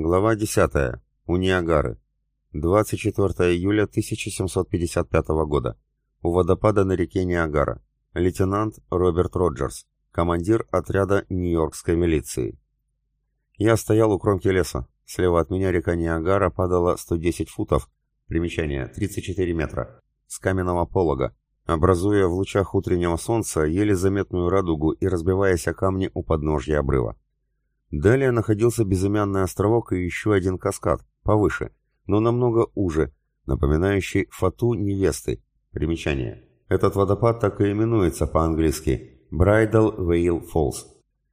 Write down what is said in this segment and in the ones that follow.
Глава 10. У Ниагары. 24 июля 1755 года. У водопада на реке Ниагара. Лейтенант Роберт Роджерс, командир отряда Нью-Йоркской милиции. Я стоял у кромки леса. Слева от меня река Ниагара падала 110 футов, примечание 34 метра, с каменного полога, образуя в лучах утреннего солнца еле заметную радугу и разбиваясь о камни у подножья обрыва. Далее находился безымянный островок и еще один каскад, повыше, но намного уже, напоминающий фату невесты. Примечание. Этот водопад так и именуется по-английски Bridal Veil Falls.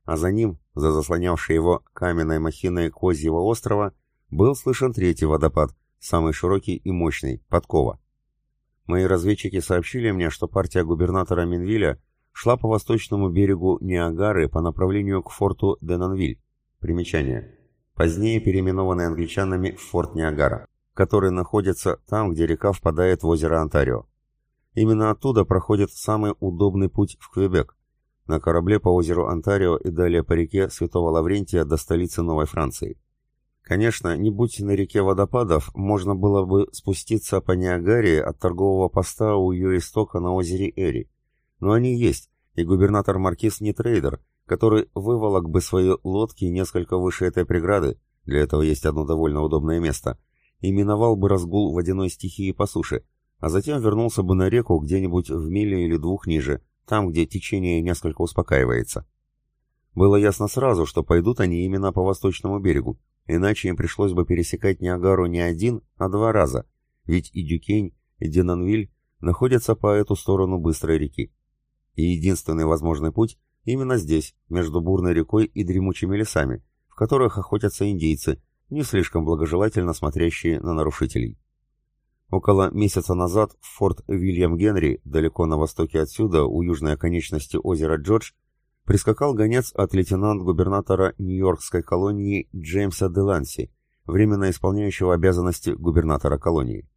А за ним, за заслонявшей его каменной махиной Козьего острова, был слышен третий водопад, самый широкий и мощный, Подкова. Мои разведчики сообщили мне, что партия губернатора Минвиля шла по восточному берегу Ниагары по направлению к форту Денонвиль, Примечание. Позднее переименованный англичанами в форт Ниагара, который находится там, где река впадает в озеро Онтарио. Именно оттуда проходит самый удобный путь в Квебек, на корабле по озеру Онтарио и далее по реке Святого Лаврентия до столицы Новой Франции. Конечно, не будь на реке водопадов, можно было бы спуститься по Ниагаре от торгового поста у ее истока на озере Эри. Но они есть, и губернатор Маркиз не трейдер – который выволок бы свои лодки несколько выше этой преграды, для этого есть одно довольно удобное место, и миновал бы разгул водяной стихии по суше, а затем вернулся бы на реку где-нибудь в миле или двух ниже, там, где течение несколько успокаивается. Было ясно сразу, что пойдут они именно по восточному берегу, иначе им пришлось бы пересекать Ниагару не один, а два раза, ведь и Дюкень, и Денанвиль находятся по эту сторону быстрой реки. И единственный возможный путь Именно здесь, между бурной рекой и дремучими лесами, в которых охотятся индейцы, не слишком благожелательно смотрящие на нарушителей. Около месяца назад в форт Вильям Генри, далеко на востоке отсюда, у южной оконечности озера Джордж, прискакал гонец от лейтенант-губернатора Нью-Йоркской колонии Джеймса Деланси, временно исполняющего обязанности губернатора колонии.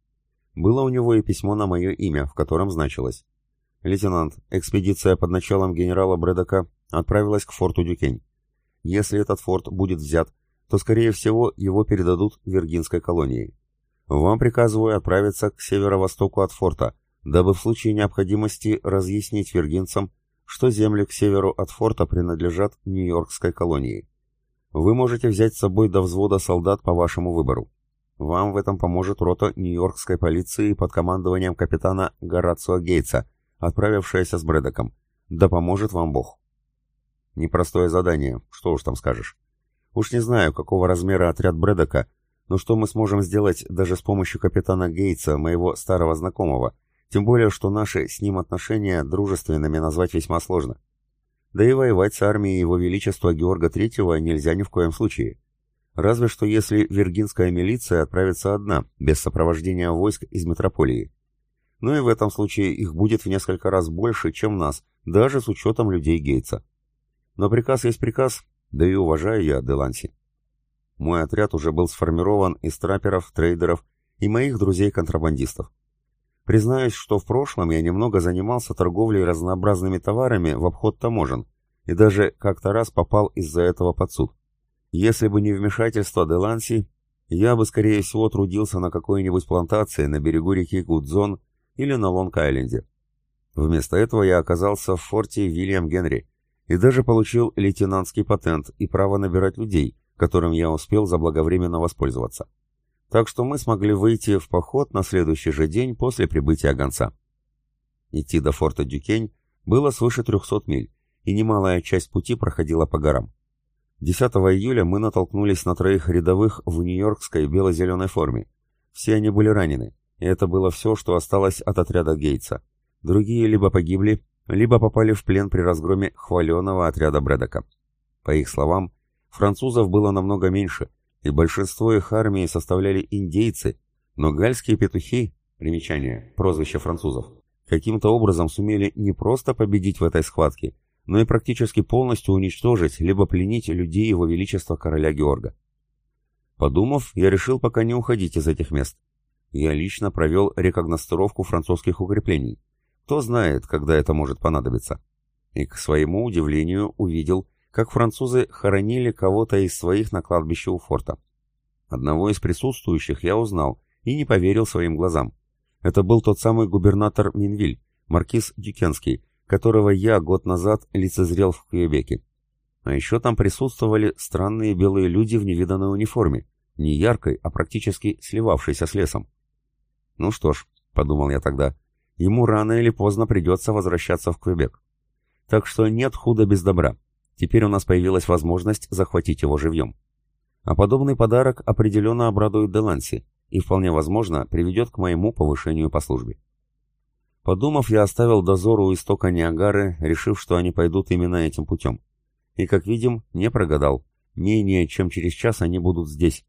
Было у него и письмо на мое имя, в котором значилось «Лейтенант, экспедиция под началом генерала Брэдока отправилась к форту Дюкень. Если этот форт будет взят, то, скорее всего, его передадут Виргинской колонии. Вам приказываю отправиться к северо-востоку от форта, дабы в случае необходимости разъяснить виргинцам, что земли к северу от форта принадлежат Нью-Йоркской колонии. Вы можете взять с собой до взвода солдат по вашему выбору. Вам в этом поможет рота Нью-Йоркской полиции под командованием капитана Горацио Гейтса – отправившаяся с Брэдоком. Да поможет вам Бог. Непростое задание, что уж там скажешь. Уж не знаю, какого размера отряд Брэдока, но что мы сможем сделать даже с помощью капитана Гейтса, моего старого знакомого, тем более, что наши с ним отношения дружественными назвать весьма сложно. Да и воевать с армией Его Величества Георга Третьего нельзя ни в коем случае. Разве что если виргинская милиция отправится одна, без сопровождения войск из метрополии но и в этом случае их будет в несколько раз больше, чем нас, даже с учетом людей Гейтса. Но приказ есть приказ, да и уважаю я Деланси. Мой отряд уже был сформирован из трапперов, трейдеров и моих друзей-контрабандистов. Признаюсь, что в прошлом я немного занимался торговлей разнообразными товарами в обход таможен, и даже как-то раз попал из-за этого под суд. Если бы не вмешательство Деланси, я бы, скорее всего, трудился на какой-нибудь плантации на берегу реки Гудзон или на Лонг-Айленде. Вместо этого я оказался в форте Вильям Генри и даже получил лейтенантский патент и право набирать людей, которым я успел заблаговременно воспользоваться. Так что мы смогли выйти в поход на следующий же день после прибытия гонца. Идти до форта Дюкень было свыше 300 миль, и немалая часть пути проходила по горам. 10 июля мы натолкнулись на троих рядовых в нью-йоркской бело-зеленой форме. Все они были ранены, и это было все, что осталось от отряда Гейтса. Другие либо погибли, либо попали в плен при разгроме хваленого отряда Брэдока. По их словам, французов было намного меньше, и большинство их армии составляли индейцы, но гальские петухи, примечание, прозвище французов, каким-то образом сумели не просто победить в этой схватке, но и практически полностью уничтожить либо пленить людей его величества короля Георга. Подумав, я решил пока не уходить из этих мест. Я лично провел рекогностировку французских укреплений. Кто знает, когда это может понадобиться. И, к своему удивлению, увидел, как французы хоронили кого-то из своих на кладбище у форта. Одного из присутствующих я узнал и не поверил своим глазам. Это был тот самый губернатор Минвиль, маркиз Дюкенский, которого я год назад лицезрел в Квебеке. А еще там присутствовали странные белые люди в невиданной униформе, не яркой, а практически сливавшейся с лесом. Ну что ж, подумал я тогда, ему рано или поздно придется возвращаться в Квебек. Так что нет худа без добра. Теперь у нас появилась возможность захватить его живьем. А подобный подарок определенно обрадует Деланси и, вполне возможно, приведет к моему повышению по службе. Подумав, я оставил дозор у истока Ниагары, решив, что они пойдут именно этим путем. И, как видим, не прогадал. Менее чем через час они будут здесь.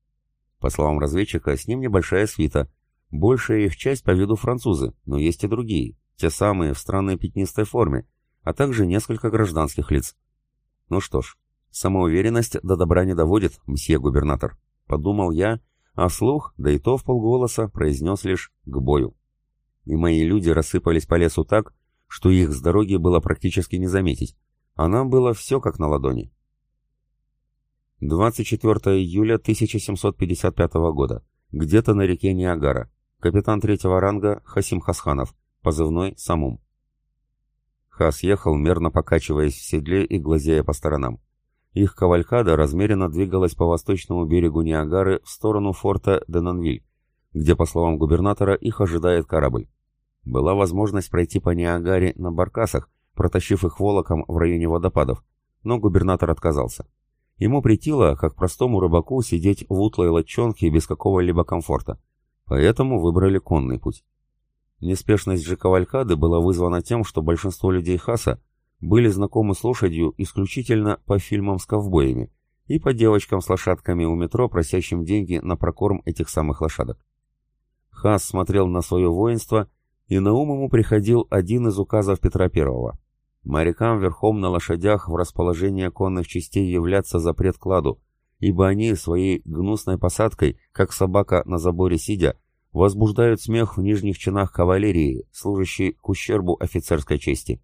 По словам разведчика, с ним небольшая свита. Большая их часть по виду французы, но есть и другие, те самые в странной пятнистой форме, а также несколько гражданских лиц. Ну что ж, самоуверенность до добра не доводит, мсье губернатор. Подумал я, а вслух, да и то в полголоса, произнес лишь «к бою» и мои люди рассыпались по лесу так, что их с дороги было практически не заметить, а нам было все как на ладони. 24 июля 1755 года. Где-то на реке Ниагара. Капитан третьего ранга Хасим Хасханов, позывной Самум. Хас ехал, мерно покачиваясь в седле и глазея по сторонам. Их кавалькада размеренно двигалась по восточному берегу Ниагары в сторону форта Денанвиль, где, по словам губернатора, их ожидает корабль. Была возможность пройти по Ниагаре на баркасах, протащив их волоком в районе водопадов, но губернатор отказался. Ему притило, как простому рыбаку, сидеть в утлой лодчонке без какого-либо комфорта, поэтому выбрали конный путь. Неспешность же кавалькады была вызвана тем, что большинство людей Хаса были знакомы с лошадью исключительно по фильмам с ковбоями и по девочкам с лошадками у метро, просящим деньги на прокорм этих самых лошадок. Хас смотрел на свое воинство, и на ум ему приходил один из указов Петра I. Морякам верхом на лошадях в расположение конных частей являться запрет кладу, ибо они своей гнусной посадкой, как собака на заборе сидя, возбуждают смех в нижних чинах кавалерии, служащей к ущербу офицерской чести.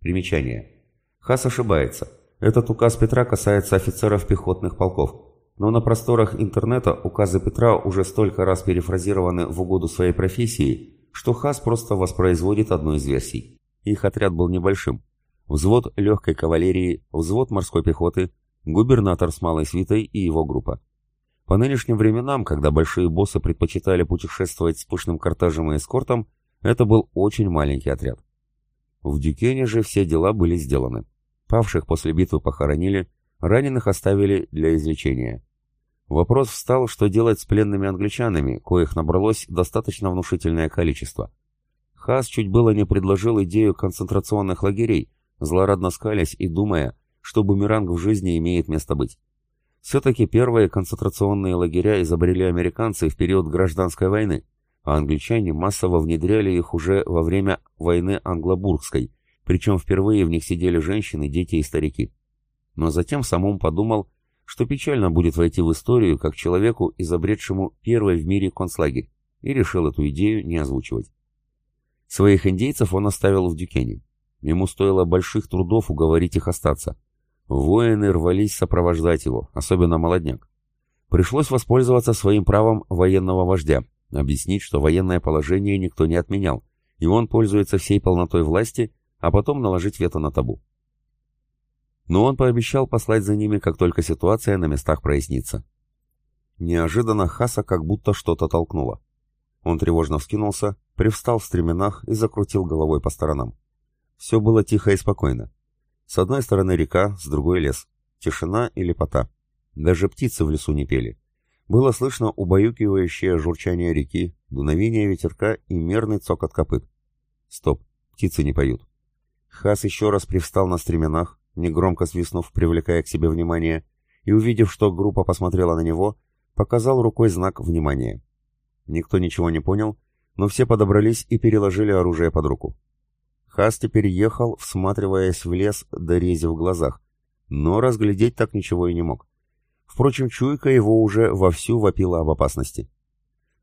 Примечание. Хас ошибается. Этот указ Петра касается офицеров пехотных полков. Но на просторах интернета указы Петра уже столько раз перефразированы в угоду своей профессии, что Хас просто воспроизводит одну из версий. Их отряд был небольшим. Взвод легкой кавалерии, взвод морской пехоты, губернатор с малой свитой и его группа. По нынешним временам, когда большие боссы предпочитали путешествовать с пышным кортежем и эскортом, это был очень маленький отряд. В Дюкене же все дела были сделаны. Павших после битвы похоронили, Раненых оставили для излечения. Вопрос встал, что делать с пленными англичанами, коих набралось достаточно внушительное количество. Хас чуть было не предложил идею концентрационных лагерей, злорадно скалясь и думая, что бумеранг в жизни имеет место быть. Все-таки первые концентрационные лагеря изобрели американцы в период гражданской войны, а англичане массово внедряли их уже во время войны англобургской, причем впервые в них сидели женщины, дети и старики но затем самому подумал, что печально будет войти в историю как человеку, изобретшему первый в мире концлагерь, и решил эту идею не озвучивать. Своих индейцев он оставил в Дюкене. Ему стоило больших трудов уговорить их остаться. Воины рвались сопровождать его, особенно молодняк. Пришлось воспользоваться своим правом военного вождя, объяснить, что военное положение никто не отменял, и он пользуется всей полнотой власти, а потом наложить вето на табу но он пообещал послать за ними, как только ситуация на местах прояснится. Неожиданно Хаса как будто что-то толкнуло. Он тревожно вскинулся, привстал в стременах и закрутил головой по сторонам. Все было тихо и спокойно. С одной стороны река, с другой лес. Тишина и лепота. Даже птицы в лесу не пели. Было слышно убаюкивающее журчание реки, дуновение ветерка и мерный цокот копыт. Стоп, птицы не поют. Хас еще раз привстал на стременах, негромко свистнув, привлекая к себе внимание, и, увидев, что группа посмотрела на него, показал рукой знак внимания. Никто ничего не понял, но все подобрались и переложили оружие под руку. Хас теперь ехал, всматриваясь в лес, дорезив глазах, но разглядеть так ничего и не мог. Впрочем, чуйка его уже вовсю вопила об опасности.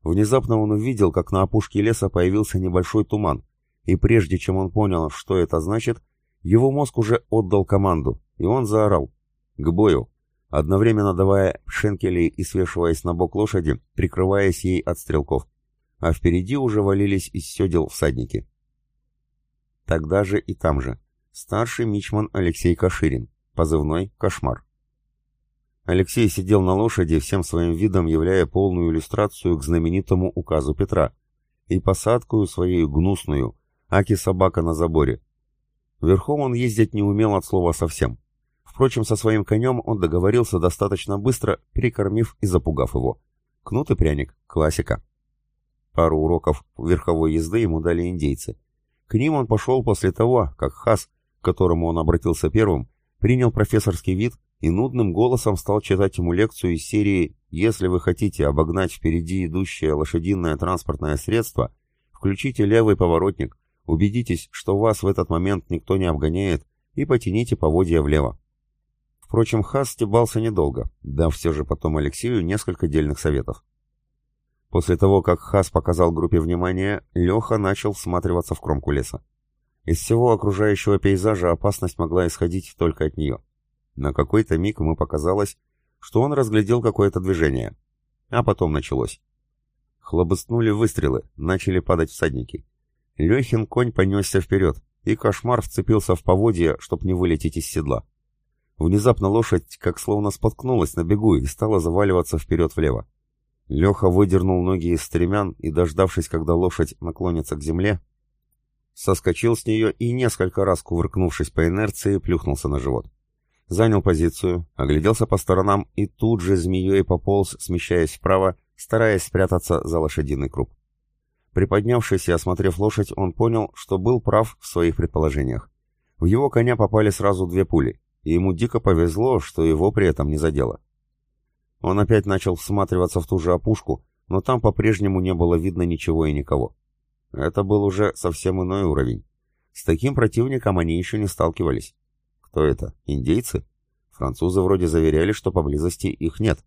Внезапно он увидел, как на опушке леса появился небольшой туман, и прежде чем он понял, что это значит, его мозг уже отдал команду, и он заорал. «К бою! одновременно давая шенкели и свешиваясь на бок лошади, прикрываясь ей от стрелков. А впереди уже валились из седел всадники. Тогда же и там же. Старший мичман Алексей Каширин, позывной «Кошмар». Алексей сидел на лошади, всем своим видом являя полную иллюстрацию к знаменитому указу Петра, и посадкую своей гнусную, аки собака на заборе. Верхом он ездить не умел от слова совсем. Впрочем, со своим конем он договорился достаточно быстро, прикормив и запугав его. Кнут и пряник — классика. Пару уроков верховой езды ему дали индейцы. К ним он пошел после того, как Хас, к которому он обратился первым, принял профессорский вид и нудным голосом стал читать ему лекцию из серии «Если вы хотите обогнать впереди идущее лошадиное транспортное средство, включите левый поворотник, убедитесь, что вас в этот момент никто не обгоняет, и потяните поводья влево». Впрочем, Хас стебался недолго, дав все же потом Алексею несколько дельных советов. После того, как Хас показал группе внимание, Леха начал всматриваться в кромку леса. Из всего окружающего пейзажа опасность могла исходить только от нее. На какой-то миг ему показалось, что он разглядел какое-то движение. А потом началось. Хлобыстнули выстрелы, начали падать всадники. Лехин конь понесся вперед, и кошмар вцепился в поводья, чтоб не вылететь из седла. Внезапно лошадь как словно споткнулась на бегу и стала заваливаться вперед-влево. Леха выдернул ноги из стремян и, дождавшись, когда лошадь наклонится к земле, соскочил с нее и, несколько раз кувыркнувшись по инерции, плюхнулся на живот занял позицию, огляделся по сторонам и тут же змеей пополз, смещаясь вправо, стараясь спрятаться за лошадиный круп. Приподнявшись и осмотрев лошадь, он понял, что был прав в своих предположениях. В его коня попали сразу две пули, и ему дико повезло, что его при этом не задело. Он опять начал всматриваться в ту же опушку, но там по-прежнему не было видно ничего и никого. Это был уже совсем иной уровень. С таким противником они еще не сталкивались. Кто это? Индейцы? Французы вроде заверяли, что поблизости их нет.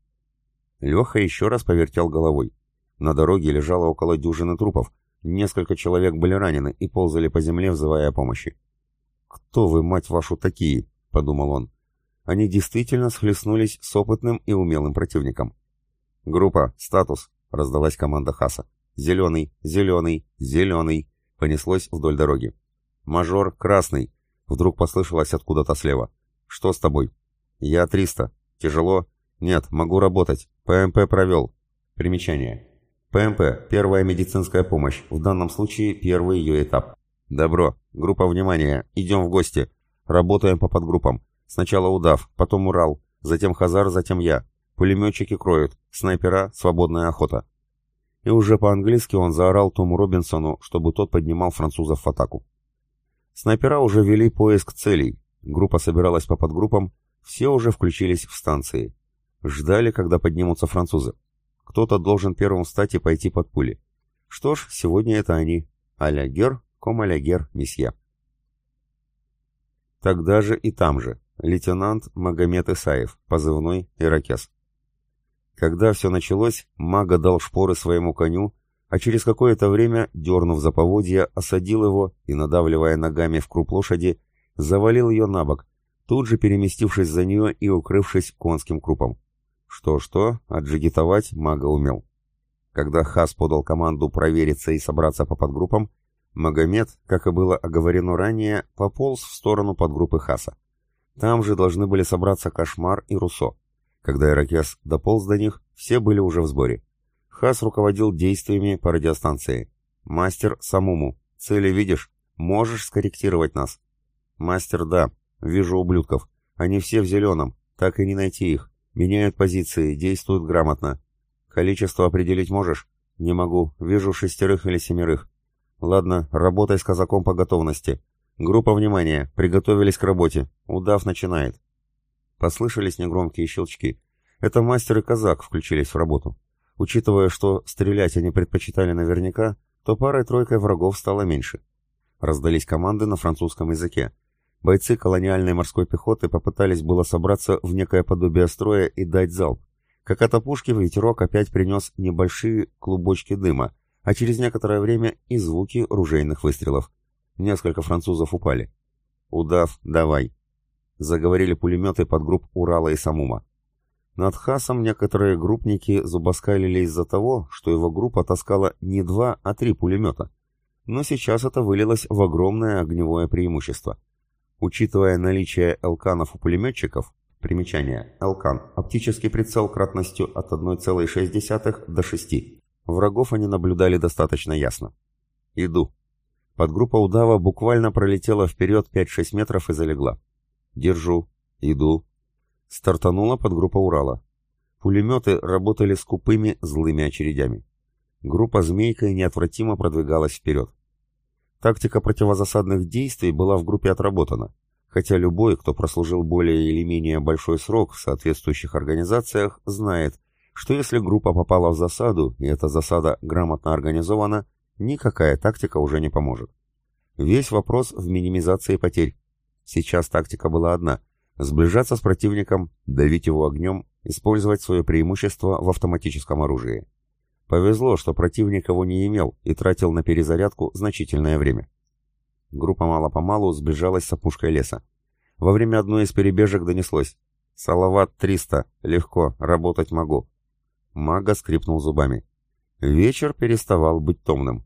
Леха еще раз повертел головой. На дороге лежало около дюжины трупов. Несколько человек были ранены и ползали по земле, взывая о помощи. «Кто вы, мать вашу, такие?» — подумал он. Они действительно схлестнулись с опытным и умелым противником. «Группа, статус», — раздалась команда Хаса. «Зеленый, зеленый, зеленый», — понеслось вдоль дороги. «Мажор, красный», Вдруг послышалось откуда-то слева. «Что с тобой?» «Я 300. Тяжело?» «Нет, могу работать. ПМП провел». Примечание. ПМП – первая медицинская помощь, в данном случае первый ее этап. Добро. Группа внимания. Идем в гости. Работаем по подгруппам. Сначала удав, потом Урал, затем Хазар, затем я. Пулеметчики кроют. Снайпера – свободная охота. И уже по-английски он заорал Тому Робинсону, чтобы тот поднимал французов в атаку. Снайпера уже вели поиск целей. Группа собиралась по подгруппам, все уже включились в станции. Ждали, когда поднимутся французы. Кто-то должен первым встать и пойти под пули. Что ж, сегодня это они. А-ля гер, ком а-ля гер, месье. Тогда же и там же. Лейтенант Магомед Исаев, позывной «Иракес». Когда все началось, мага дал шпоры своему коню а через какое-то время, дернув за поводья, осадил его и, надавливая ногами в круп лошади, завалил ее на бок, тут же переместившись за нее и укрывшись конским крупом. Что-что, отжигитовать мага умел. Когда Хас подал команду провериться и собраться по подгруппам, Магомед, как и было оговорено ранее, пополз в сторону подгруппы Хаса. Там же должны были собраться Кошмар и Руссо. Когда Иракес дополз до них, все были уже в сборе. Хас руководил действиями по радиостанции. «Мастер Самуму, цели видишь? Можешь скорректировать нас?» «Мастер, да. Вижу ублюдков. Они все в зеленом. Так и не найти их. Меняют позиции, действуют грамотно. Количество определить можешь?» «Не могу. Вижу шестерых или семерых». «Ладно, работай с казаком по готовности. Группа внимания. Приготовились к работе. Удав начинает». Послышались негромкие щелчки. Это мастер и казак включились в работу. Учитывая, что стрелять они предпочитали наверняка, то парой-тройкой врагов стало меньше. Раздались команды на французском языке. Бойцы колониальной морской пехоты попытались было собраться в некое подобие строя и дать залп. Как от опушки ветерок опять принес небольшие клубочки дыма, а через некоторое время и звуки ружейных выстрелов. Несколько французов упали. «Удав, давай!» Заговорили пулеметы под групп Урала и Самума. Над Хасом некоторые группники зубоскалили из-за того, что его группа таскала не два, а три пулемета. Но сейчас это вылилось в огромное огневое преимущество. Учитывая наличие элканов у пулеметчиков, примечание, элкан – оптический прицел кратностью от 1,6 до 6. Врагов они наблюдали достаточно ясно. «Иду». Подгруппа удава буквально пролетела вперед 5-6 метров и залегла. «Держу. Иду». Стартанула подгруппа Урала. Пулеметы работали скупыми, злыми очередями. Группа «Змейка» неотвратимо продвигалась вперед. Тактика противозасадных действий была в группе отработана, хотя любой, кто прослужил более или менее большой срок в соответствующих организациях, знает, что если группа попала в засаду, и эта засада грамотно организована, никакая тактика уже не поможет. Весь вопрос в минимизации потерь. Сейчас тактика была одна – сближаться с противником, давить его огнем, использовать свое преимущество в автоматическом оружии. Повезло, что противник его не имел и тратил на перезарядку значительное время. Группа мало-помалу сближалась с опушкой леса. Во время одной из перебежек донеслось «Салават 300, легко, работать могу». Мага скрипнул зубами. Вечер переставал быть томным.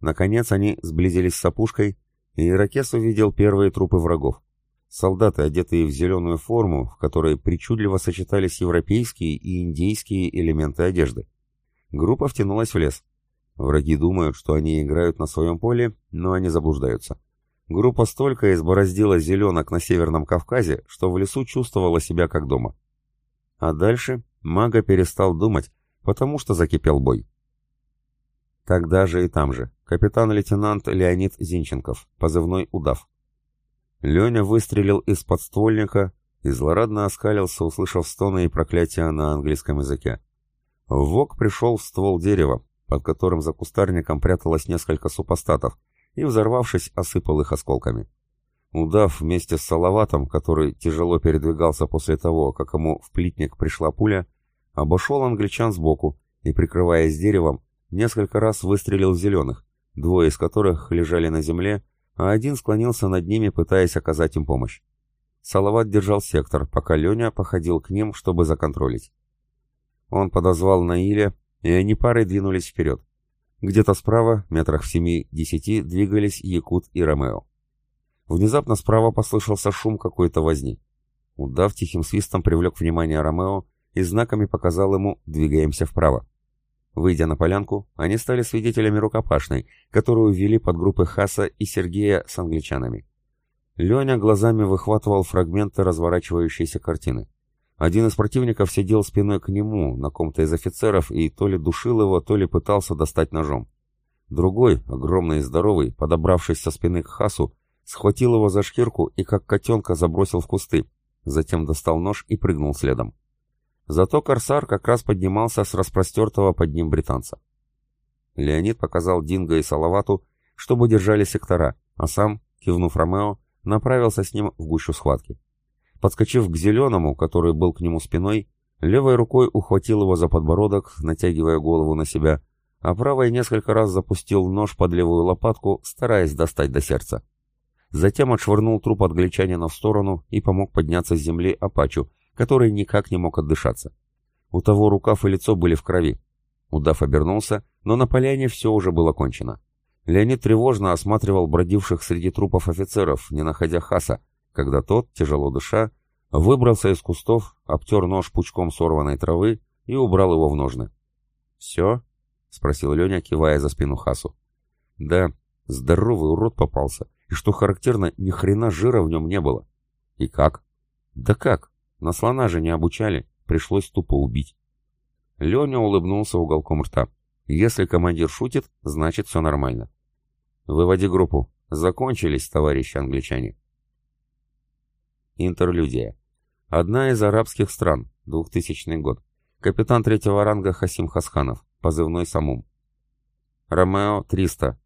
Наконец они сблизились с опушкой, и Иракес увидел первые трупы врагов. Солдаты, одетые в зеленую форму, в которой причудливо сочетались европейские и индейские элементы одежды. Группа втянулась в лес. Враги думают, что они играют на своем поле, но они заблуждаются. Группа столько избороздила зеленок на Северном Кавказе, что в лесу чувствовала себя как дома. А дальше мага перестал думать, потому что закипел бой. Тогда же и там же. Капитан-лейтенант Леонид Зинченков, позывной «Удав». Леня выстрелил из подствольника и злорадно оскалился, услышав стоны и проклятия на английском языке. Вок пришел в ствол дерева, под которым за кустарником пряталось несколько супостатов, и, взорвавшись, осыпал их осколками. Удав вместе с Салаватом, который тяжело передвигался после того, как ему в плитник пришла пуля, обошел англичан сбоку и, прикрываясь деревом, несколько раз выстрелил в зеленых, двое из которых лежали на земле, а один склонился над ними, пытаясь оказать им помощь. Салават держал сектор, пока Леня походил к ним, чтобы законтролить. Он подозвал Наиля, и они парой двинулись вперед. Где-то справа, метрах в семи-десяти, двигались Якут и Ромео. Внезапно справа послышался шум какой-то возни. Удав тихим свистом привлек внимание Ромео и знаками показал ему «двигаемся вправо». Выйдя на полянку, они стали свидетелями рукопашной, которую вели под группы Хаса и Сергея с англичанами. Леня глазами выхватывал фрагменты разворачивающейся картины. Один из противников сидел спиной к нему, на ком-то из офицеров, и то ли душил его, то ли пытался достать ножом. Другой, огромный и здоровый, подобравшись со спины к Хасу, схватил его за шкирку и как котенка забросил в кусты, затем достал нож и прыгнул следом. Зато корсар как раз поднимался с распростертого под ним британца. Леонид показал Динго и Салавату, чтобы держали сектора, а сам, кивнув Ромео, направился с ним в гущу схватки. Подскочив к зеленому, который был к нему спиной, левой рукой ухватил его за подбородок, натягивая голову на себя, а правой несколько раз запустил нож под левую лопатку, стараясь достать до сердца. Затем отшвырнул труп англичанина в сторону и помог подняться с земли Апачу, который никак не мог отдышаться. У того рукав и лицо были в крови. Удав обернулся, но на поляне все уже было кончено. Леонид тревожно осматривал бродивших среди трупов офицеров, не находя Хаса, когда тот, тяжело дыша, выбрался из кустов, обтер нож пучком сорванной травы и убрал его в ножны. «Все?» — спросил Леня, кивая за спину Хасу. «Да, здоровый урод попался, и, что характерно, ни хрена жира в нем не было». «И как?» «Да как? На слона же не обучали, пришлось тупо убить». Леня улыбнулся уголком рта. «Если командир шутит, значит все нормально». «Выводи группу. Закончились, товарищи англичане». Интерлюдия. Одна из арабских стран, 2000 год. Капитан третьего ранга Хасим Хасханов, позывной Самум. Ромео 300.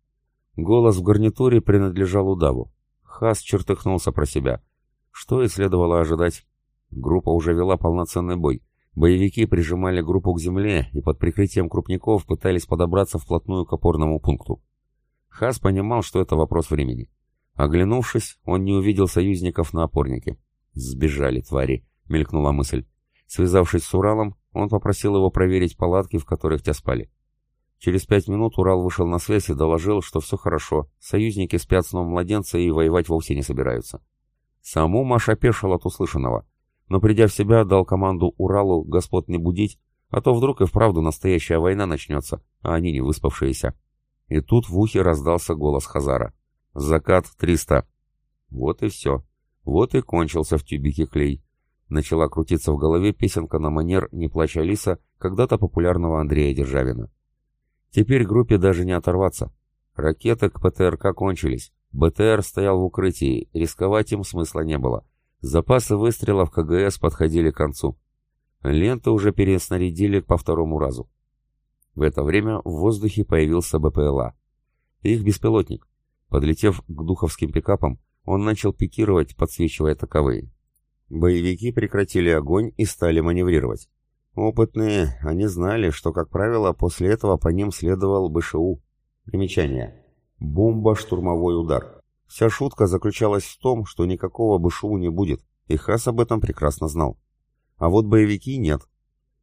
Голос в гарнитуре принадлежал удаву. Хас чертыхнулся про себя. Что и следовало ожидать. Группа уже вела полноценный бой. Боевики прижимали группу к земле и под прикрытием крупников пытались подобраться вплотную к опорному пункту. Хас понимал, что это вопрос времени. Оглянувшись, он не увидел союзников на опорнике. «Сбежали, твари!» — мелькнула мысль. Связавшись с Уралом, он попросил его проверить палатки, в которых те спали. Через пять минут Урал вышел на связь и доложил, что все хорошо, союзники спят сном младенца и воевать вовсе не собираются. Саму Маш опешил от услышанного, но придя в себя, дал команду Уралу господ не будить, а то вдруг и вправду настоящая война начнется, а они не выспавшиеся. И тут в ухе раздался голос Хазара. «Закат 300». Вот и все. Вот и кончился в тюбике клей. Начала крутиться в голове песенка на манер «Не плачь, Алиса» когда-то популярного Андрея Державина. Теперь группе даже не оторваться. Ракеты к ПТРК кончились. БТР стоял в укрытии, рисковать им смысла не было. Запасы выстрелов КГС подходили к концу. Ленты уже переснарядили по второму разу. В это время в воздухе появился БПЛА. Их беспилотник. Подлетев к духовским пикапам, он начал пикировать, подсвечивая таковые. Боевики прекратили огонь и стали маневрировать. Опытные, они знали, что, как правило, после этого по ним следовал БШУ. Примечание. Бомба-штурмовой удар. Вся шутка заключалась в том, что никакого БШУ не будет, и Хас об этом прекрасно знал. А вот боевики нет.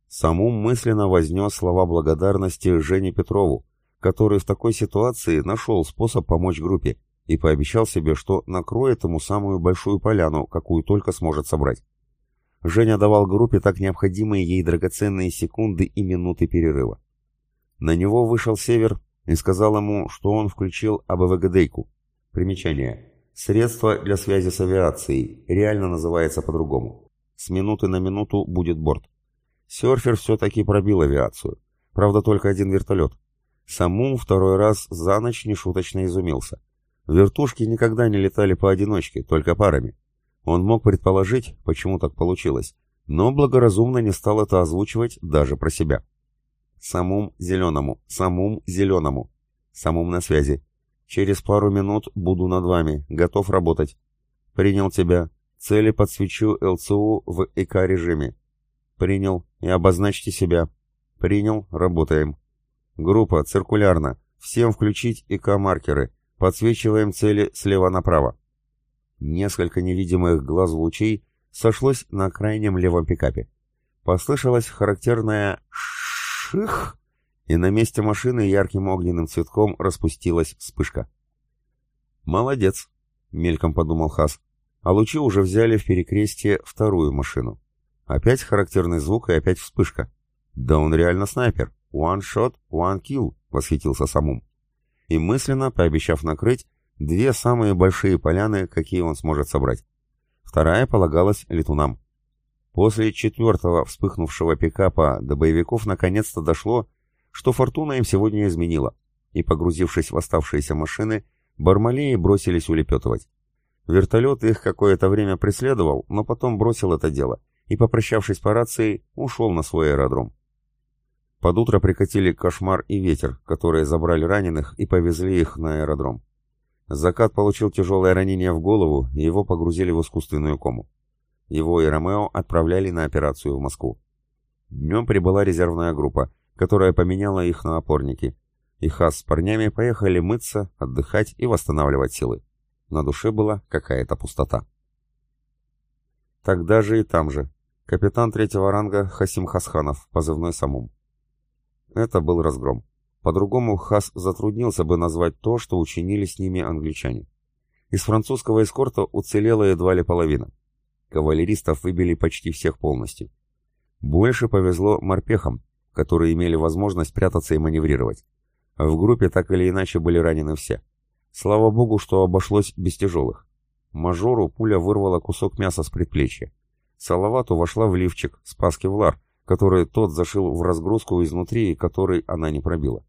Саму мысленно вознес слова благодарности Жене Петрову, который в такой ситуации нашел способ помочь группе и пообещал себе, что накроет ему самую большую поляну, какую только сможет собрать. Женя давал группе так необходимые ей драгоценные секунды и минуты перерыва. На него вышел Север и сказал ему, что он включил АБВГДейку. Примечание. Средство для связи с авиацией. Реально называется по-другому. С минуты на минуту будет борт. Серфер все-таки пробил авиацию. Правда, только один вертолет. Саму второй раз за ночь нешуточно изумился. Вертушки никогда не летали поодиночке, только парами. Он мог предположить, почему так получилось, но благоразумно не стал это озвучивать даже про себя. «Самум зеленому, самум зеленому. Самум на связи. Через пару минут буду над вами, готов работать. Принял тебя. Цели подсвечу ЛЦУ в ИК-режиме. Принял. И обозначьте себя. Принял. Работаем. Группа, циркулярно. Всем включить ИК-маркеры. Подсвечиваем цели слева направо. Несколько невидимых глаз лучей сошлось на крайнем левом пикапе. Послышалось характерное «ших», и на месте машины ярким огненным цветком распустилась вспышка. «Молодец», — мельком подумал Хас, а лучи уже взяли в перекрестие вторую машину. Опять характерный звук и опять вспышка. «Да он реально снайпер! One shot, one kill!» — восхитился Самум. И мысленно, пообещав накрыть, Две самые большие поляны, какие он сможет собрать. Вторая полагалась летунам. После четвертого вспыхнувшего пикапа до боевиков наконец-то дошло, что фортуна им сегодня изменила, и, погрузившись в оставшиеся машины, бармалеи бросились улепетывать. Вертолет их какое-то время преследовал, но потом бросил это дело и, попрощавшись по рации, ушел на свой аэродром. Под утро прикатили кошмар и ветер, которые забрали раненых и повезли их на аэродром. Закат получил тяжелое ранение в голову, и его погрузили в искусственную кому. Его и Ромео отправляли на операцию в Москву. Днем прибыла резервная группа, которая поменяла их на опорники. И Хас с парнями поехали мыться, отдыхать и восстанавливать силы. На душе была какая-то пустота. Тогда же и там же. Капитан третьего ранга Хасим Хасханов, позывной Самум. Это был разгром. По-другому Хас затруднился бы назвать то, что учинили с ними англичане. Из французского эскорта уцелела едва ли половина. Кавалеристов выбили почти всех полностью. Больше повезло морпехам, которые имели возможность прятаться и маневрировать. В группе так или иначе были ранены все. Слава богу, что обошлось без тяжелых. Мажору пуля вырвала кусок мяса с предплечья. Салавату вошла в лифчик, спас кевлар, который тот зашил в разгрузку изнутри, который она не пробила.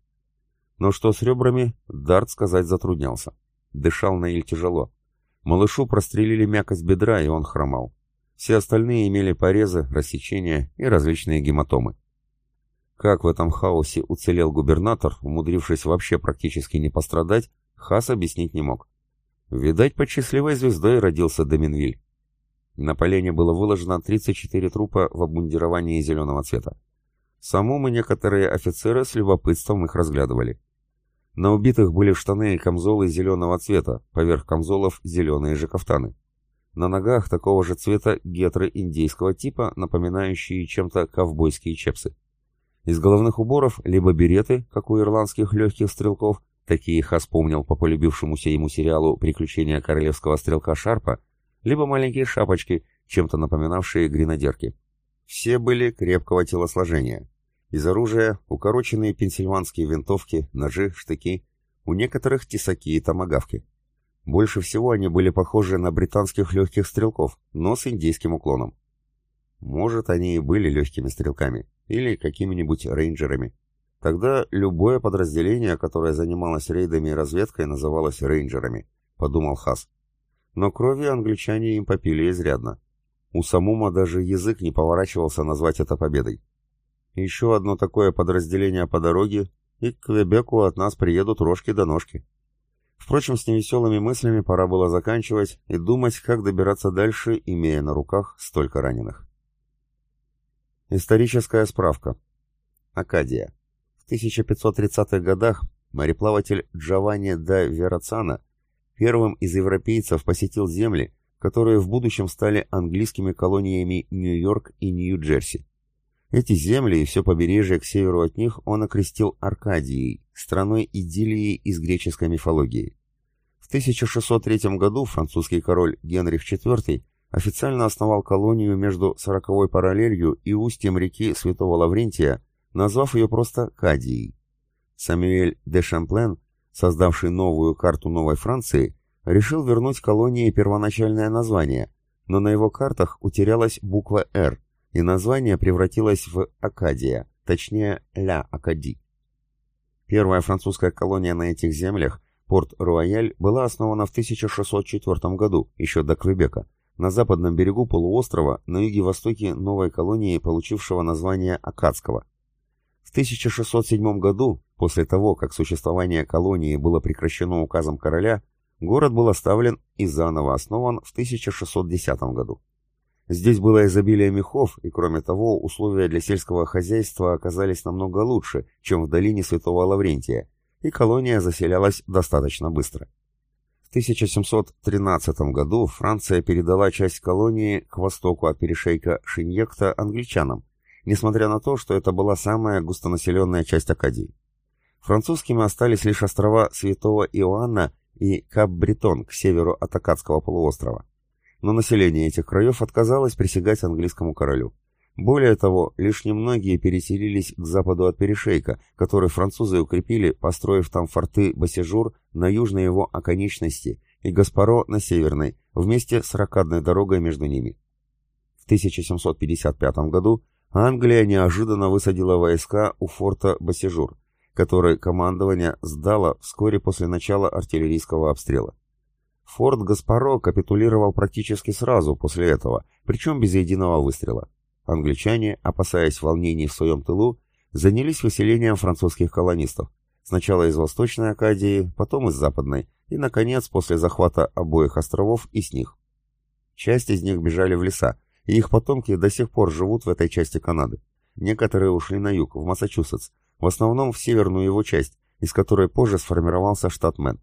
Но что с ребрами, Дарт сказать затруднялся. Дышал Наиль тяжело. Малышу прострелили мякость бедра, и он хромал. Все остальные имели порезы, рассечения и различные гематомы. Как в этом хаосе уцелел губернатор, умудрившись вообще практически не пострадать, Хас объяснить не мог. Видать, под счастливой звездой родился Доминвиль. На полене было выложено 34 трупа в обмундировании зеленого цвета. Самому некоторые офицеры с любопытством их разглядывали. На убитых были штаны и камзолы зеленого цвета, поверх камзолов зеленые же кафтаны. на ногах такого же цвета гетры индейского типа, напоминающие чем-то ковбойские чепсы. Из головных уборов либо береты, как у ирландских легких стрелков, такие Хас помнил по полюбившемуся ему сериалу «Приключения королевского стрелка Шарпа», либо маленькие шапочки, чем-то напоминавшие гренадерки. Все были крепкого телосложения. Из оружия укороченные пенсильванские винтовки, ножи, штыки, у некоторых тесаки и томагавки. Больше всего они были похожи на британских легких стрелков, но с индейским уклоном. Может, они и были легкими стрелками, или какими-нибудь рейнджерами. Тогда любое подразделение, которое занималось рейдами и разведкой, называлось рейнджерами, подумал Хас. Но крови англичане им попили изрядно. У Самума даже язык не поворачивался назвать это победой. Еще одно такое подразделение по дороге, и к Квебеку от нас приедут рожки до ножки. Впрочем, с невеселыми мыслями пора было заканчивать и думать, как добираться дальше, имея на руках столько раненых. Историческая справка. Акадия. В 1530-х годах мореплаватель Джованни да Верацана первым из европейцев посетил земли, которые в будущем стали английскими колониями Нью-Йорк и Нью-Джерси. Эти земли и все побережье к северу от них он окрестил Аркадией, страной идиллии из греческой мифологии. В 1603 году французский король Генрих IV официально основал колонию между сороковой параллелью и устьем реки Святого Лаврентия, назвав ее просто Кадией. Самюэль де Шамплен, создавший новую карту Новой Франции, решил вернуть колонии первоначальное название, но на его картах утерялась буква «Р», и название превратилось в Акадия, точнее Ля Акади. Первая французская колония на этих землях, Порт-Руаяль, была основана в 1604 году, еще до Квебека, на западном берегу полуострова, на юге-востоке новой колонии, получившего название Акадского. В 1607 году, после того, как существование колонии было прекращено указом короля, город был оставлен и заново основан в 1610 году. Здесь было изобилие мехов, и кроме того, условия для сельского хозяйства оказались намного лучше, чем в долине Святого Лаврентия, и колония заселялась достаточно быстро. В 1713 году Франция передала часть колонии к востоку от перешейка Шиньекта англичанам, несмотря на то, что это была самая густонаселенная часть Акадии. Французскими остались лишь острова Святого Иоанна и Кап-Бретон к северу от Акадского полуострова но население этих краев отказалось присягать английскому королю. Более того, лишь немногие переселились к западу от перешейка, который французы укрепили, построив там форты Бассежур на южной его оконечности и Гаспаро на северной, вместе с ракадной дорогой между ними. В 1755 году Англия неожиданно высадила войска у форта Бассежур, который командование сдало вскоре после начала артиллерийского обстрела. Форт Гаспаро капитулировал практически сразу после этого, причем без единого выстрела. Англичане, опасаясь волнений в своем тылу, занялись выселением французских колонистов. Сначала из Восточной Акадии, потом из Западной, и, наконец, после захвата обоих островов и с них. Часть из них бежали в леса, и их потомки до сих пор живут в этой части Канады. Некоторые ушли на юг, в Массачусетс, в основном в северную его часть, из которой позже сформировался штат Мэн.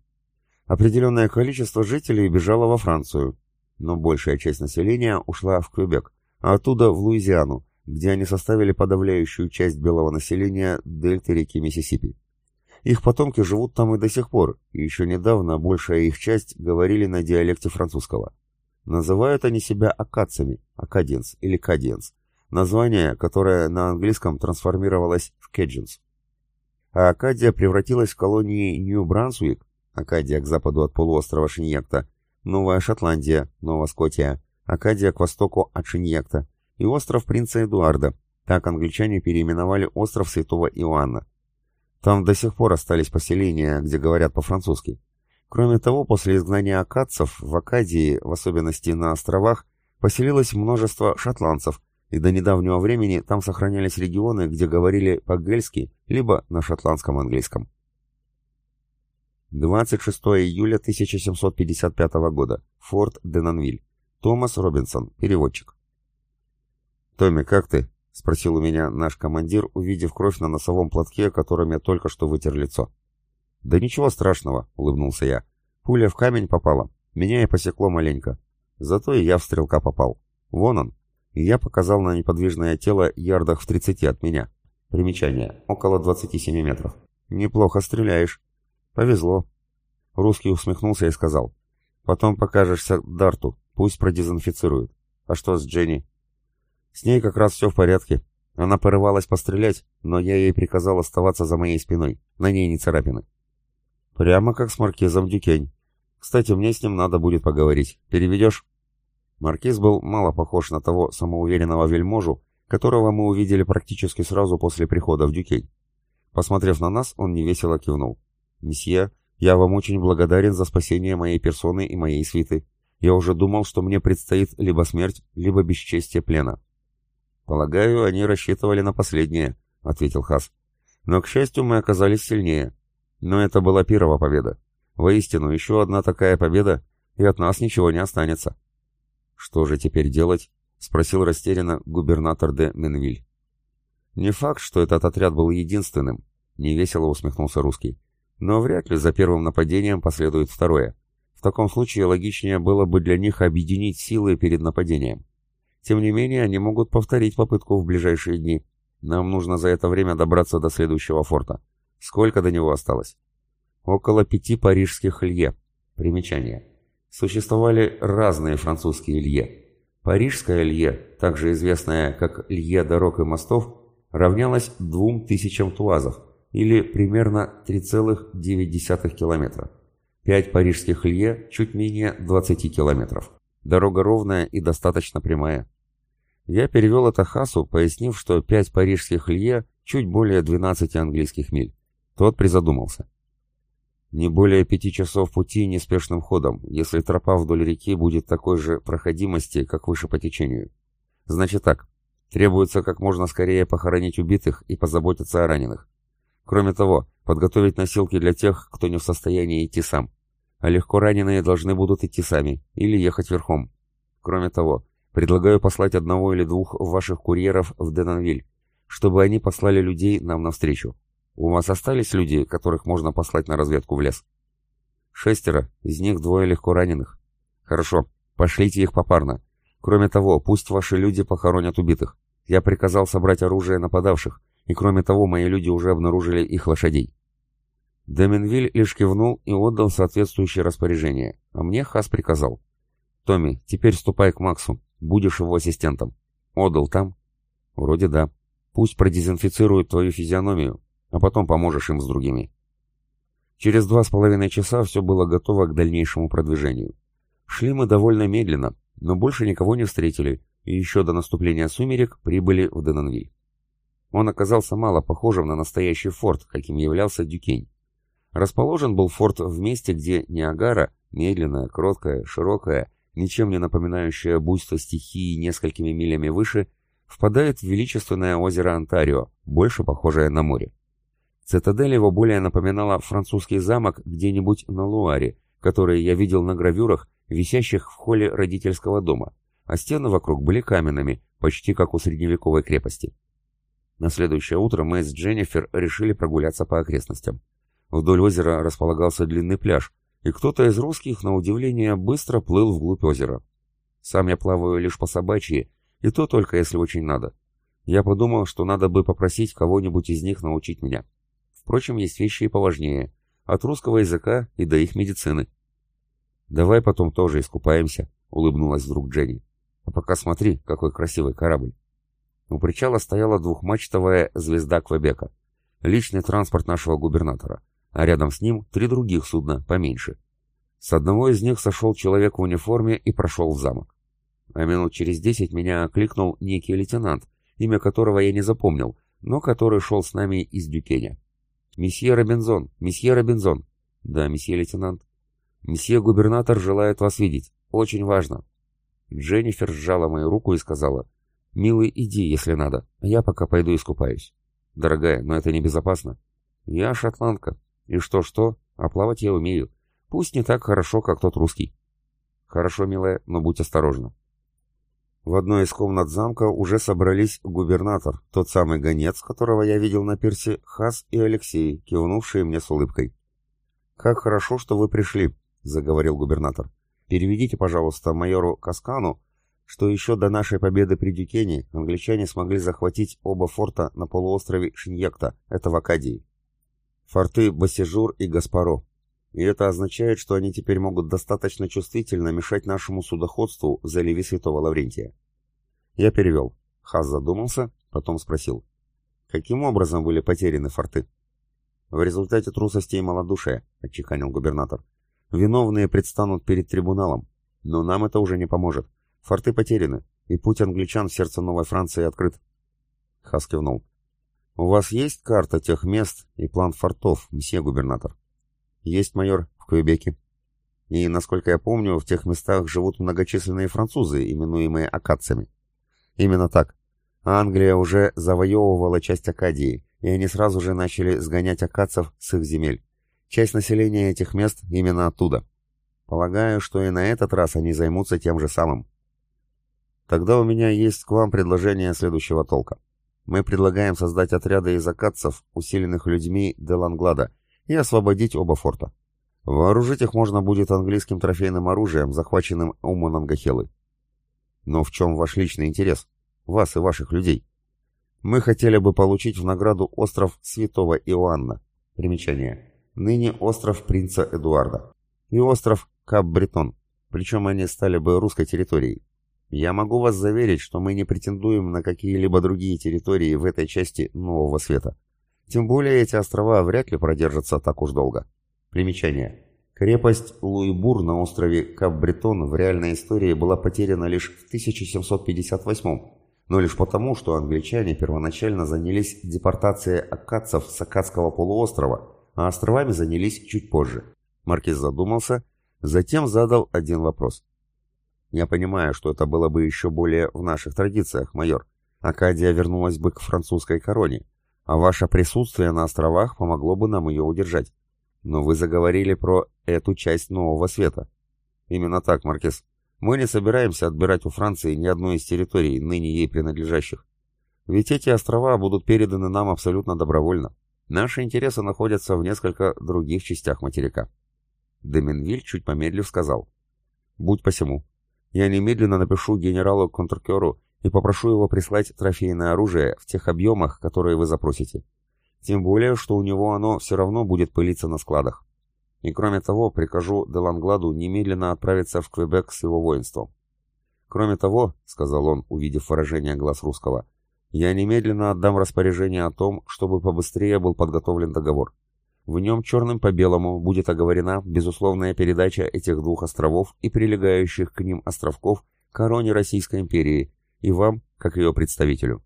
Определенное количество жителей бежало во Францию, но большая часть населения ушла в Квебек, а оттуда в Луизиану, где они составили подавляющую часть белого населения дельты реки Миссисипи. Их потомки живут там и до сих пор, и еще недавно большая их часть говорили на диалекте французского. Называют они себя акадцами, акаденс или каденс, название, которое на английском трансформировалось в кеджинс. А Акадия превратилась в колонии Нью-Брансуик Акадия к западу от полуострова Шиньякта, Новая Шотландия, Новая Скотия, Акадия к востоку от Шиньякта и остров Принца Эдуарда, так англичане переименовали остров Святого Иоанна. Там до сих пор остались поселения, где говорят по-французски. Кроме того, после изгнания акадцев в Акадии, в особенности на островах, поселилось множество шотландцев, и до недавнего времени там сохранялись регионы, где говорили по-гельски, либо на шотландском английском. 26 июля 1755 года. Форт Денанвиль. Томас Робинсон, переводчик. «Томми, как ты?» — спросил у меня наш командир, увидев кровь на носовом платке, которым я только что вытер лицо. «Да ничего страшного», — улыбнулся я. «Пуля в камень попала. Меня и посекло маленько. Зато и я в стрелка попал. Вон он. И я показал на неподвижное тело ярдах в 30 от меня. Примечание. Около 27 метров. Неплохо стреляешь. Повезло. Русский усмехнулся и сказал. Потом покажешься Дарту. Пусть продезинфицирует. А что с Дженни? С ней как раз все в порядке. Она порывалась пострелять, но я ей приказал оставаться за моей спиной. На ней не царапины. Прямо как с маркизом Дюкень. Кстати, мне с ним надо будет поговорить. Переведешь? Маркиз был мало похож на того самоуверенного вельможу, которого мы увидели практически сразу после прихода в Дюкей. Посмотрев на нас, он невесело кивнул. «Месье, я вам очень благодарен за спасение моей персоны и моей свиты. Я уже думал, что мне предстоит либо смерть, либо бесчестие плена». «Полагаю, они рассчитывали на последнее», — ответил Хас. «Но, к счастью, мы оказались сильнее. Но это была первая победа. Воистину, еще одна такая победа, и от нас ничего не останется». «Что же теперь делать?» — спросил растерянно губернатор де Менвиль. «Не факт, что этот отряд был единственным», — невесело усмехнулся русский. «Но вряд ли за первым нападением последует второе. Таком случае логичнее было бы для них объединить силы перед нападением. Тем не менее, они могут повторить попытку в ближайшие дни. Нам нужно за это время добраться до следующего форта. Сколько до него осталось?» «Около пяти парижских лье». Примечание. Существовали разные французские лье. Парижская лье, также известная как лье дорог и мостов, двум тысячам туазов, или примерно 3,9 километра. Пять парижских лье чуть менее 20 километров. Дорога ровная и достаточно прямая. Я перевел это Хасу, пояснив, что пять парижских лье чуть более 12 английских миль. Тот призадумался. Не более пяти часов пути неспешным ходом, если тропа вдоль реки будет такой же проходимости, как выше по течению. Значит так, требуется как можно скорее похоронить убитых и позаботиться о раненых. Кроме того, подготовить носилки для тех, кто не в состоянии идти сам. А легко раненые должны будут идти сами или ехать верхом. Кроме того, предлагаю послать одного или двух ваших курьеров в Денонвиль, чтобы они послали людей нам навстречу. У вас остались люди, которых можно послать на разведку в лес? Шестеро, из них двое легко раненых. Хорошо, пошлите их попарно. Кроме того, пусть ваши люди похоронят убитых. Я приказал собрать оружие нападавших, и кроме того, мои люди уже обнаружили их лошадей. Деменвиль лишь кивнул и отдал соответствующее распоряжение, а мне Хас приказал. «Томми, теперь ступай к Максу, будешь его ассистентом». «Отдал там?» «Вроде да. Пусть продезинфицируют твою физиономию, а потом поможешь им с другими. Через два с половиной часа все было готово к дальнейшему продвижению. Шли мы довольно медленно, но больше никого не встретили, и еще до наступления сумерек прибыли в Денонвиль. Он оказался мало похожим на настоящий форт, каким являлся Дюкень. Расположен был форт в месте, где Ниагара, медленная, кроткая, широкая, ничем не напоминающая буйство стихии несколькими милями выше, впадает в величественное озеро Онтарио, больше похожее на море. Цитадель его более напоминала французский замок где-нибудь на Луаре, который я видел на гравюрах, висящих в холле родительского дома, а стены вокруг были каменными, почти как у средневековой крепости. На следующее утро мы с Дженнифер решили прогуляться по окрестностям. Вдоль озера располагался длинный пляж, и кто-то из русских, на удивление, быстро плыл вглубь озера. Сам я плаваю лишь по собачьи, и то только если очень надо. Я подумал, что надо бы попросить кого-нибудь из них научить меня. Впрочем, есть вещи и поважнее. От русского языка и до их медицины. «Давай потом тоже искупаемся», — улыбнулась вдруг Дженни. «А пока смотри, какой красивый корабль». У причала стояла двухмачтовая «Звезда Квебека», личный транспорт нашего губернатора, а рядом с ним три других судна, поменьше. С одного из них сошел человек в униформе и прошел в замок. А минут через десять меня окликнул некий лейтенант, имя которого я не запомнил, но который шел с нами из Дюкеня. «Месье Робинзон! Месье Робинзон!» «Да, месье лейтенант». «Месье губернатор желает вас видеть. Очень важно». Дженнифер сжала мою руку и сказала, «Милый, иди, если надо, а я пока пойду искупаюсь». «Дорогая, но это небезопасно». «Я шотландка. И что-что, а плавать я умею. Пусть не так хорошо, как тот русский». «Хорошо, милая, но будь осторожна». В одной из комнат замка уже собрались губернатор, тот самый гонец, которого я видел на пирсе, Хас и Алексей, кивнувшие мне с улыбкой. «Как хорошо, что вы пришли», — заговорил губернатор. Переведите, пожалуйста, майору Каскану, что еще до нашей победы при Дюкене англичане смогли захватить оба форта на полуострове Шиньякта, это в Акадии. Форты Басижур и Гаспаро. И это означает, что они теперь могут достаточно чувствительно мешать нашему судоходству в заливе Святого Лаврентия. Я перевел. Хаз задумался, потом спросил. Каким образом были потеряны форты? В результате трусости и малодушия, отчеканил губернатор. Виновные предстанут перед трибуналом, но нам это уже не поможет. Форты потеряны, и путь англичан в сердце Новой Франции открыт. Хас кивнул. «У вас есть карта тех мест и план фортов, месье губернатор?» «Есть, майор, в Квебеке. И, насколько я помню, в тех местах живут многочисленные французы, именуемые акадцами». «Именно так. Англия уже завоевывала часть Акадии, и они сразу же начали сгонять акадцев с их земель. Часть населения этих мест именно оттуда. Полагаю, что и на этот раз они займутся тем же самым. Тогда у меня есть к вам предложение следующего толка. Мы предлагаем создать отряды из акадцев, усиленных людьми Деланглада, и освободить оба форта. Вооружить их можно будет английским трофейным оружием, захваченным у Монангахелы. Но в чем ваш личный интерес? Вас и ваших людей. Мы хотели бы получить в награду остров Святого Иоанна. Примечание. Ныне остров принца Эдуарда. И остров Кап-Бретон. Причем они стали бы русской территорией. Я могу вас заверить, что мы не претендуем на какие-либо другие территории в этой части Нового Света. Тем более эти острова вряд ли продержатся так уж долго. Примечание. Крепость Луибур на острове Кап-Бретон в реальной истории была потеряна лишь в 1758 но лишь потому, что англичане первоначально занялись депортацией аккадцев с Аккадского полуострова, а островами занялись чуть позже. Маркиз задумался, затем задал один вопрос. Я понимаю, что это было бы еще более в наших традициях, майор. Акадия вернулась бы к французской короне, а ваше присутствие на островах помогло бы нам ее удержать. Но вы заговорили про эту часть Нового Света. Именно так, Маркиз. Мы не собираемся отбирать у Франции ни одной из территорий, ныне ей принадлежащих. Ведь эти острова будут переданы нам абсолютно добровольно. Наши интересы находятся в несколько других частях материка. Деменвиль, чуть помедлив, сказал. «Будь посему. Я немедленно напишу генералу Контркеру и попрошу его прислать трофейное оружие в тех объемах, которые вы запросите. Тем более, что у него оно все равно будет пылиться на складах. И кроме того, прикажу Делангладу немедленно отправиться в Квебек с его воинством. Кроме того, — сказал он, увидев выражение глаз русского, — я немедленно отдам распоряжение о том, чтобы побыстрее был подготовлен договор. В нем черным по белому будет оговорена безусловная передача этих двух островов и прилегающих к ним островков короне Российской империи и вам, как ее представителю.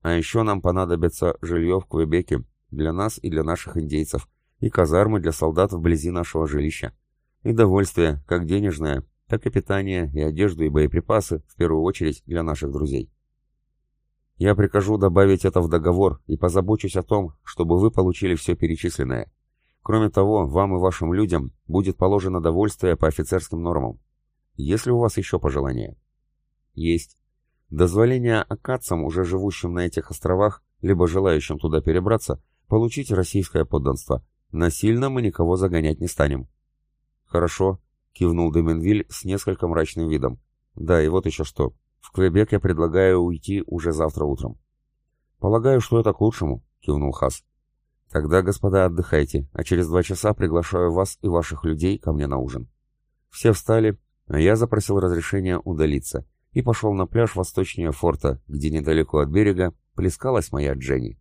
А еще нам понадобится жилье в Квебеке для нас и для наших индейцев, и казармы для солдат вблизи нашего жилища, и довольствие, как денежное, так и питание, и одежду, и боеприпасы, в первую очередь для наших друзей. Я прикажу добавить это в договор и позабочусь о том, чтобы вы получили все перечисленное. Кроме того, вам и вашим людям будет положено довольствие по офицерским нормам. Есть ли у вас еще пожелания? Есть. Дозволение акадцам, уже живущим на этих островах, либо желающим туда перебраться, получить российское подданство. Насильно мы никого загонять не станем. Хорошо, кивнул Деменвиль с несколько мрачным видом. Да, и вот еще что. В Квебек я предлагаю уйти уже завтра утром. Полагаю, что это к лучшему, кивнул Хас. Тогда, господа, отдыхайте, а через два часа приглашаю вас и ваших людей ко мне на ужин. Все встали, а я запросил разрешения удалиться и пошел на пляж восточнее форта, где недалеко от берега плескалась моя Дженни.